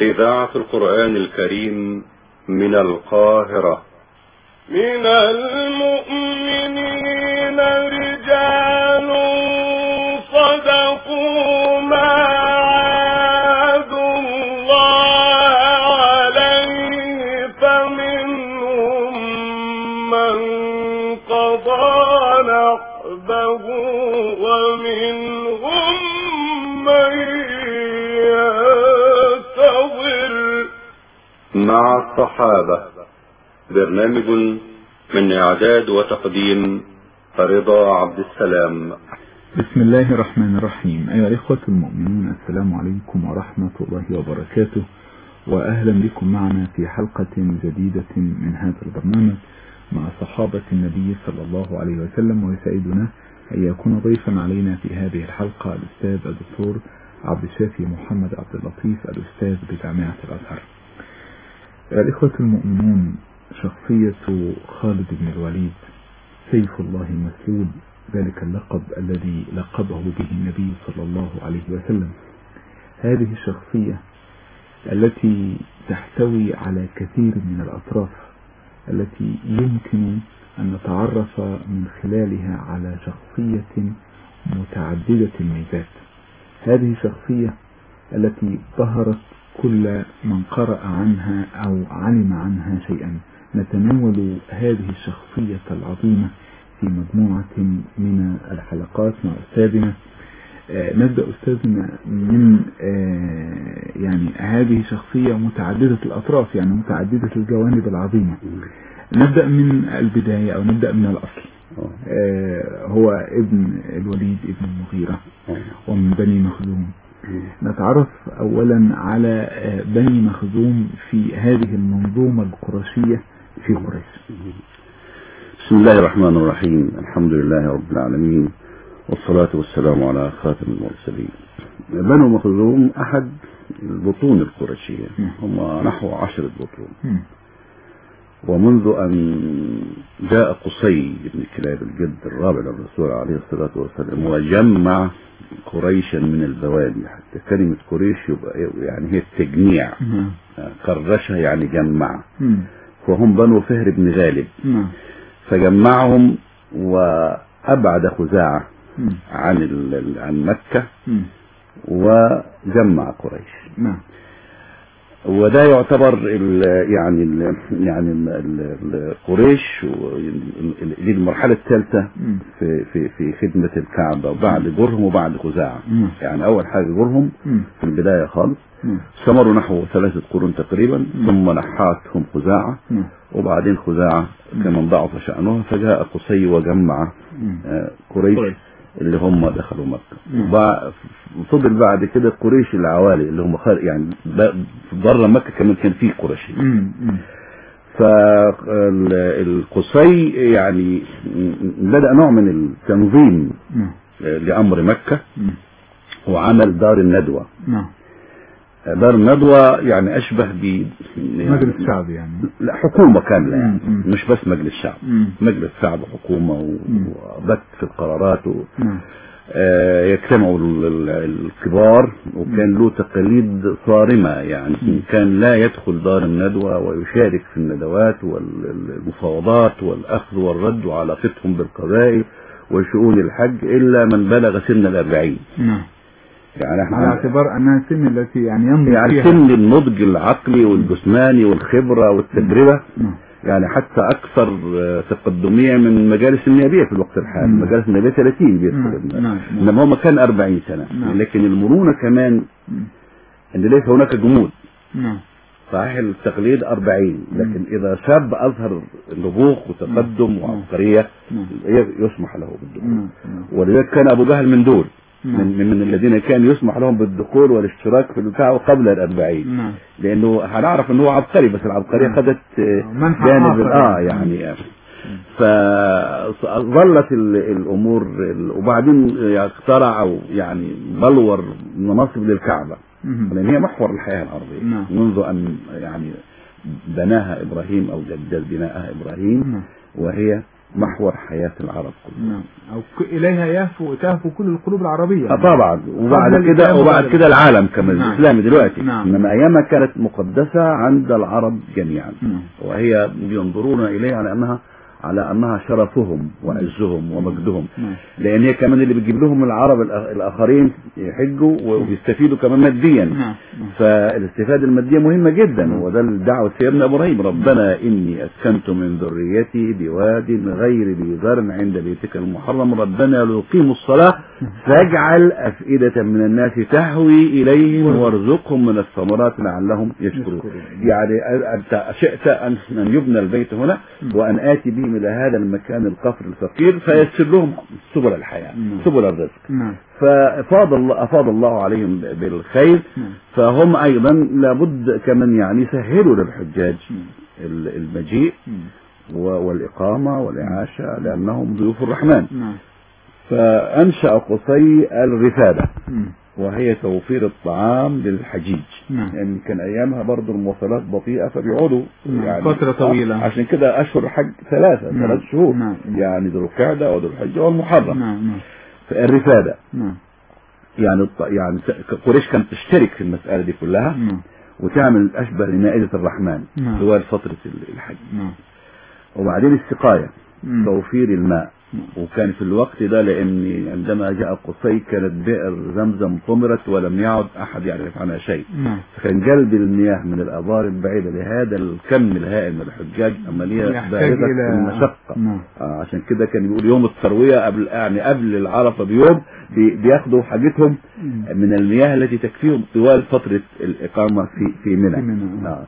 إذاعة القرآن الكريم من القاهرة. من المؤمنين رجال صدقوا ما عاهدوا الله عليه فمنهم من قضى نحبه مع الصحابة. برنامج من إعداد وتقديم رضا عبد السلام. بسم الله الرحمن الرحيم. أيها الإخوة المؤمنون السلام عليكم ورحمة الله وبركاته. وأهلا بكم معنا في حلقة جديدة من هذا البرنامج مع صحابة النبي صلى الله عليه وسلم ويسعدنا أن يكون ضيفا علينا في هذه الحلقة الأستاذ الدكتور عبد الشافي محمد عبد اللطيف الأستاذ بجامعة الأزهر. الإخوة المؤمنون شخصية خالد بن الوليد سيف الله المسلول ذلك اللقب الذي لقبه به النبي صلى الله عليه وسلم. هذه الشخصية التي تحتوي على كثير من الأطراف التي يمكن أن نتعرف من خلالها على شخصية متعددة الميزات هذه الشخصية التي ظهرت كل من قرأ عنها أو علم عنها شيئا. نتناول هذه الشخصية العظيمة في مجموعة من الحلقات مع أستاذنا. آه نبدأ أستاذنا من آه يعني هذه شخصية متعددة الأطراف يعني متعددة الجوانب العظيمة. نبدأ من البداية أو نبدأ من الأصل. آه. هو ابن الوليد ابن المغيرة ومن بني مخزوم. نتعرف أولا على بني مخزوم في هذه المنظومة القرشية في قريش. بسم الله الرحمن الرحيم. الحمد لله رب العالمين والصلاة والسلام على خاتم المرسلين. بنو مخزوم أحد البطون القرشية. هم نحو عشرة بطون. ومنذ أن جاء قصي بن كلاب الجد الرابع للرسول عليه الصلاة والسلام وجمع قريشا من البوادي حتى كلمة قريش يبقى يعني هي التجميع. كرشها يعني جمع. وهم بنو فهر بن غالب. فجمعهم وأبعد خزاعة عن عن مكة. وجمع قريش. وده يعتبر ال يعني ال يعني ال قريش دي المرحلة الثالثة في في في خدمة الكعبة وبعد جرهم وبعد خزاعة. يعني أول حاجة جرهم في البداية خالص. استمروا نحو ثلاثة قرون تقريبا ثم نحاتهم خزاعة. وبعدين خزاعة كمن ضعف شأنها فجاء قصي وجمع قريش اللي هم دخلوا مكة. فضل بعد كده قريش العوالي اللي هم خارج يعني بره مكة كمان كان في قريش. فالقصي يعني بدأ نوع من التنظيم لأمر مكة وعمل دار الندوة. دار الندوة يعني أشبه ب مجلس شعب يعني. لا حكومة كاملة يعني مش بس مجلس شعب. مجلس شعب وحكومة وبث في القرارات و... آه يجتمعوا الكبار وكان له تقاليد صارمة يعني كان لا يدخل دار الندوة ويشارك في الندوات والمفاوضات والأخذ والرد وعلاقتهم بالقبائل وشؤون الحج إلا من بلغ سن الأربعين. يعني إحنا على اعتبار انها سن التي يعني ينضج يعني فيها. سن النضج العقلي والجسماني والخبرة والتجربة. يعني حتى أكثر تقدميه من المجالس النيابية في الوقت الحالي. المجالس النيابية 30 بيدخل إنما هم كان 40 سنة. لكن المرونة كمان إن ليس هناك جمود. صحيح التقليد 40 لكن إذا شاب أظهر نبوغ وتقدم وعبقرية يسمح له بالدخول. ولذلك كان أبو جهل من دول. من, من الذين كان يسمح لهم بالدخول والاشتراك في البتاع قبل الأربعين نعم. لأنه هنعرف أنه هو عبقري بس العبقرية نعم. خدت منحى جانب. آه يعني فظلت الأمور وبعدين اخترع أو يعني بلور مناصب للكعبة مهم. لأن هي محور الحياة الأرضية نعم. منذ أن يعني بناها إبراهيم أو جدد بناءها إبراهيم نعم. وهي محور حياة العرب كلهم نعم. أو إليها يهفو تهفو كل القلوب العربية. آه طبعا. وبعد كده وبعد كده العالم كمان نعم. الإسلامي دلوقتي. نعم. إنما أيامها كانت مقدسة عند العرب جميعا. نعم. وهي ينظرون إليها على انها على أنها شرفهم وعزهم ومجدهم. لأن هي كمان اللي بتجيب لهم العرب الآ- الآخرين يحجوا وبيستفيدوا كمان ماديا. فالاستفادة المادية مهمة جدا وده الدعوه سيدنا إبراهيم. ربنا إني أسكنت من ذريتي بواد غير ذي زرع عند بيتك المحرم. ربنا ليقيموا الصلاة. فاجعل أفئدة من الناس تهوي إليهم وارزقهم من الثمرات لعلهم يشكرون. يعني شئت ان أن يبنى البيت هنا وأن آتي بهم إلى هذا المكان القصر الفقير فيسر لهم سبل الحياة نعم. سبل الرزق نعم فأفاض الله أفاض الله عليهم بالخير نعم. فهم أيضا لابد كمان يعني يسهلوا للحجاج ال- المجيء مم. و- والإقامة والإعاشة لأنهم ضيوف الرحمن فأنشأ قصي الرفادة مم. وهي توفير الطعام للحجيج نعم. يعني كان أيامها برضو المواصلات بطيئة فبيقعدوا نعم. يعني فترة طويلة. آه، عشان كده أشهر الحج ثلاثة نعم. ثلاث شهور نعم. يعني ذو القعدة وذو الحجه والمحرم نعم نعم الرفادة نعم يعني الط- يعني قريش كانت تشترك في المسألة دي كلها نعم وتعمل أشبه لمائدة الرحمن نعم. طوال فترة ال- الحج نعم وبعدين السقاية مم. توفير الماء وكان في الوقت ده لأن عندما جاء قصي كانت بئر زمزم طمرت ولم يعد أحد يعرف عنها شيء. نعم. فكان جلب المياه من الآبار البعيدة لهذا الكم الهائل من الحجاج بالغة إلى- المشقة. نعم. آه عشان كده كان يقول يوم التروية قبل يعني قبل العرفة بيوم بي- بياخدوا حاجتهم من المياه التي تكفيهم طوال فترة الإقامة في في منى، آه.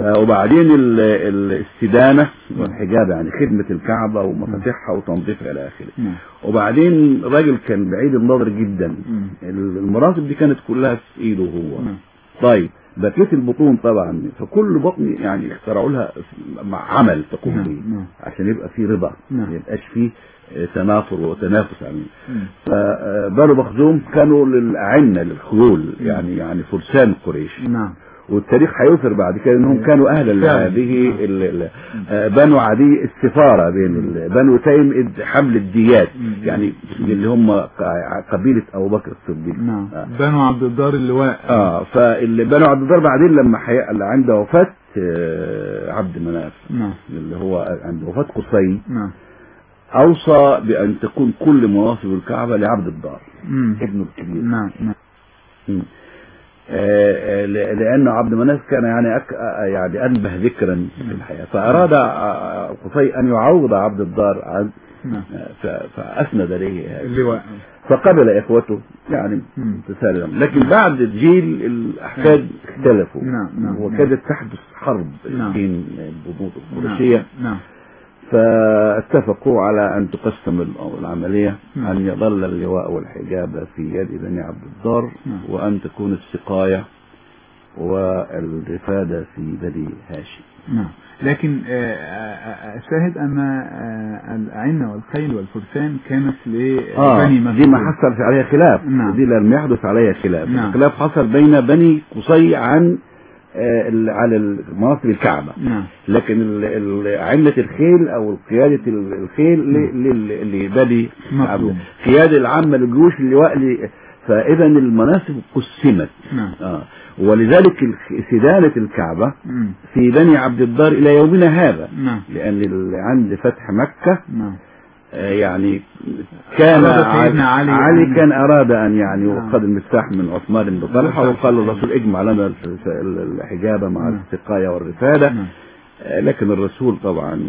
آه. وبعدين ال- ال- الاستدانة والحجاب يعني خدمة الكعبة ومفاتيحها وتنظيفها إلى آخره وبعدين راجل كان بعيد النظر جدا. المراتب دي كانت كلها في إيده هو. طيب بقية البطون طبعا فكل بطن يعني اخترعوا لها عمل تقوم به. عشان يبقى في رضا. ما يبقاش فيه آه، تنافر وتنافس يعني. فبنو مخزوم كانوا للأعنة للخيول يعني يعني فرسان قريش نعم والتاريخ هيظهر بعد كده إنهم كانوا أهلا. لهذه آه، بنو عدي السفارة بين بنو تيم حمل الديات. يعني اللي هم قبيلة أبو بكر الصديق. نعم. آه. بنو عبد الدار اللواء. آه فاللي بنو عبد الدار بعدين لما عند وفاة آه، عبد مناف. نعم. اللي هو عند وفاة قصي. نعم. أوصى بأن تكون كل مناصب الكعبة لعبد الدار. ابنه الكبير. نعم نعم. لأن عبد مناف كان يعني أك... آه، يعني أنبه ذكرا في الحياة. فأراد آه، قصي أن يعوض عبد الدار عن نعم. آه، ف- فأسند إليه. هذا. اللواء. فقبل إخوته يعني مم. تسالم. لكن بعد جيل الأحفاد اختلفوا. نعم، نعم، وكادت تحدث حرب نعم. بين البنود القرشية. نعم نعم. فاتفقوا على أن تقسم العملية نعم. أن يظل اللواء والحجاب في يد بني عبد الدار نعم. وأن تكون السقاية والرفادة في بني هاشم نعم لكن آه، آه، آه، الشاهد أن الأعنة والخيل والفرسان كانت آه لبني دي ما مسعود. حصل في عليها خلاف نعم. دي لم يحدث عليها خلاف نعم. الخلاف حصل بين بني قصي عن على مناصب الكعبة. نعم. لكن عمة الخيل أو قيادة ال- الخيل لبني. عبد قيادة العامة للجيوش اللواء فاذا المناصب قسمت. نعم. آه. ولذلك سدانة الكعبة. في بني عبد الدار إلى يومنا هذا. نعم. لأن عند فتح مكة نعم. آه، يعني كان علي علي أن- كان أراد أن يعني نعم. وخذ المفتاح من عثمان بن طلحة وقال الرسول اجمع لنا الحجابة مع نعم. السقاية والرفادة نعم. آه، لكن الرسول طبعا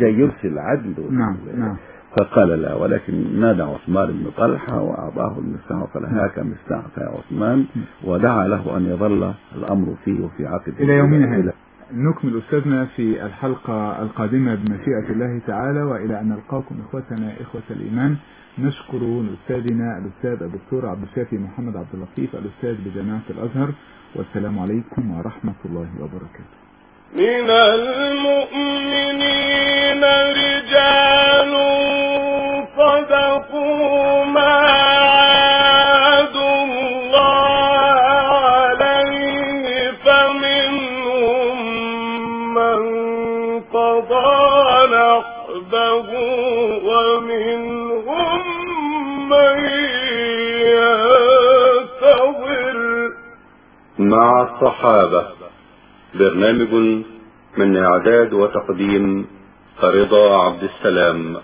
جاي يرسل عدل نعم. نعم. فقال لا ولكن نادى عثمان بن طلحة وأعطاه المفتاح وقال هاك مفتاحك يا عثمان ودعا له أن يظل الأمر فيه وفي عقد إلى يومنا هذا. نكمل أستاذنا في الحلقة القادمة بمشيئة الله تعالى وإلى أن نلقاكم إخوتنا إخوة الإيمان. نشكر أستاذنا الأستاذ الدكتور عبد الشافي محمد عبد اللطيف الأستاذ بجامعة الأزهر. والسلام عليكم ورحمة الله وبركاته. من المؤمنين مع الصحابة برنامج من إعداد وتقديم رضا عبد السلام.